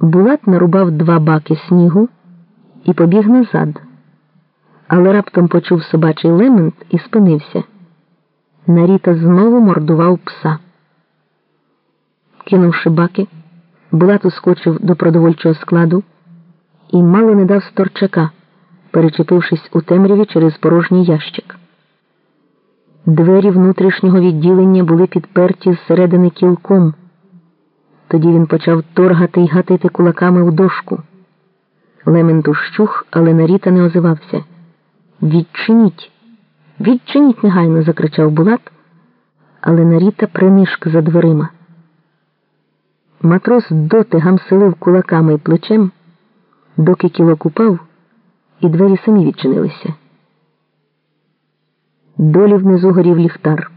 Булат нарубав два баки снігу і побіг назад, але раптом почув собачий лемент і спинився. Наріта знову мордував пса. Кинувши баки, Булат ускочив до продовольчого складу і мало не дав сторчака, перечепившись у темряві через порожній ящик. Двері внутрішнього відділення були підперті зсередини кілком. Тоді він почав торгати й гатити кулаками в дошку. Лемент ущух, але Наріта не озивався. Відчиніть, відчиніть негайно, закричав Булат, але Наріта принишк за дверима. Матрос доти гамселив кулаками й плечем, доки кілок упав, і двері самі відчинилися. Долі внизу горів ліхтар.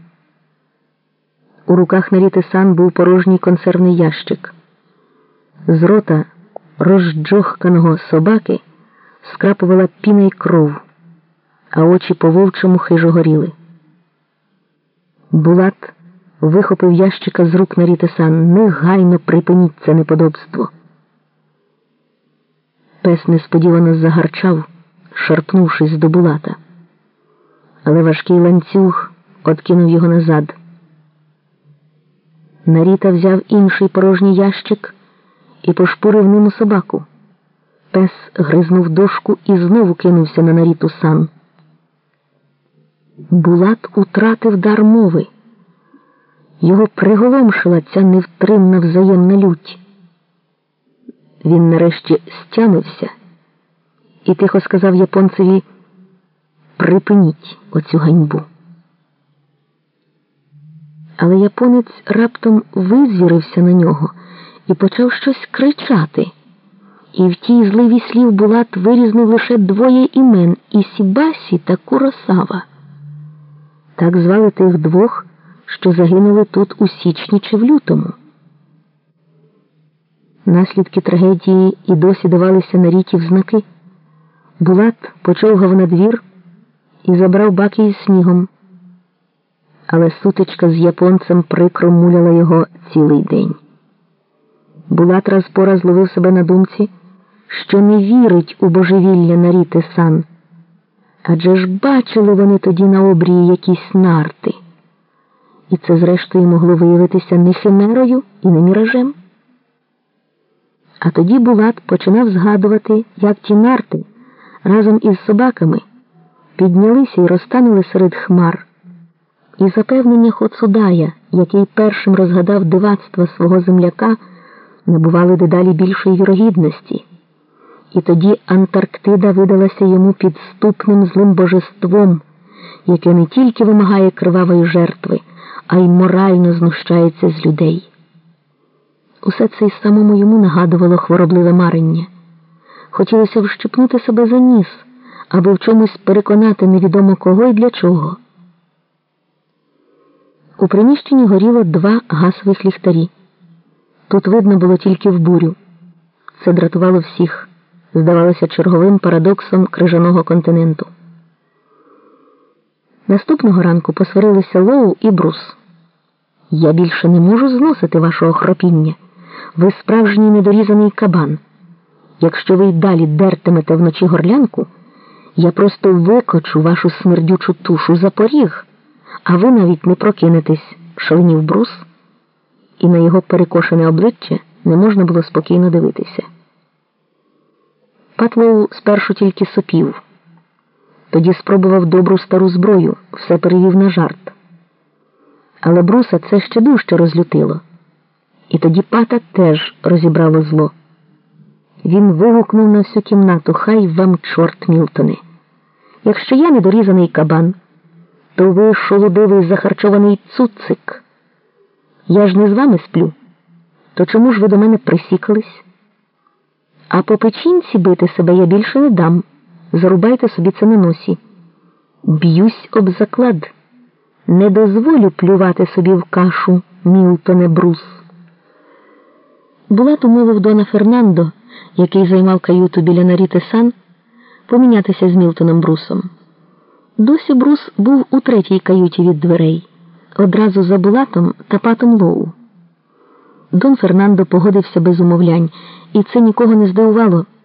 У руках Наріти сан був порожній консервний ящик. З рота розджохканого собаки скрапувала піна й кров, а очі по вовчому хижо горіли. Булат вихопив ящика з рук Наріти сан. Негайно припиніть це неподобство. Пес несподівано загарчав, шарпнувшись до Булата. Але важкий ланцюг откинув його назад. Наріта взяв інший порожній ящик і пошпурив ним у собаку. Пес гризнув дошку і знову кинувся на наріту сан. Булат утратив дар мови. Його приголомшила ця невтримна взаємна лють. Він нарешті стямився і тихо сказав японцеві Припиніть оцю ганьбу. Але японець раптом визвірився на нього і почав щось кричати. І в тій зливі слів Булат вирізнив лише двоє імен Ісібасі та Куросава. Так звали тих двох, що загинули тут у січні чи в лютому. Наслідки трагедії і досі давалися на ріті в знаки. Булат почовгав на двір і забрав баки із снігом але сутичка з японцем прикро муляла його цілий день. Булат раз по раз ловив себе на думці, що не вірить у божевілля наріти сан. Адже ж бачили вони тоді на обрії якісь нарти. І це, зрештою, могло виявитися не химерою і не міражем. А тоді Булат починав згадувати, як ті нарти разом із собаками піднялися і розтанули серед хмар. І запевнення Хоцудая, який першим розгадав дивацтва свого земляка, набували дедалі більшої вірогідності. І тоді Антарктида видалася йому підступним злим божеством, яке не тільки вимагає кривавої жертви, а й морально знущається з людей. Усе це й самому йому нагадувало хворобливе марення. Хотілося вщипнути себе за ніс, аби в чомусь переконати невідомо кого і для чого. У приміщенні горіло два газових ліхтарі. Тут видно було тільки в бурю. Це дратувало всіх, здавалося черговим парадоксом крижаного континенту. Наступного ранку посварилися Лоу і Брус. Я більше не можу зносити вашого хропіння. Ви справжній недорізаний кабан. Якщо ви й далі дертимете вночі горлянку, я просто викочу вашу смердючу тушу за поріг а ви навіть не прокинетесь, шаленів брус, і на його перекошене обличчя не можна було спокійно дивитися. Патлоу спершу тільки сопів, тоді спробував добру стару зброю, все перевів на жарт. Але бруса це ще дужче розлютило, і тоді пата теж розібрало зло. Він вигукнув на всю кімнату Хай вам, чорт, Мілтоне. Якщо я недорізаний кабан то ви шолодивий захарчований цуцик. Я ж не з вами сплю. То чому ж ви до мене присікались? А по печінці бити себе я більше не дам. Зарубайте собі це на носі. Б'юсь об заклад. Не дозволю плювати собі в кашу, Мілтоне Брус. Булат умовив Дона Фернандо, який займав каюту біля Наріти Сан, помінятися з Мілтоном Брусом. Досі Брус був у третій каюті від дверей, одразу за Булатом та патом Лоу. Дон Фернандо погодився без умовлянь, і це нікого не здивувало.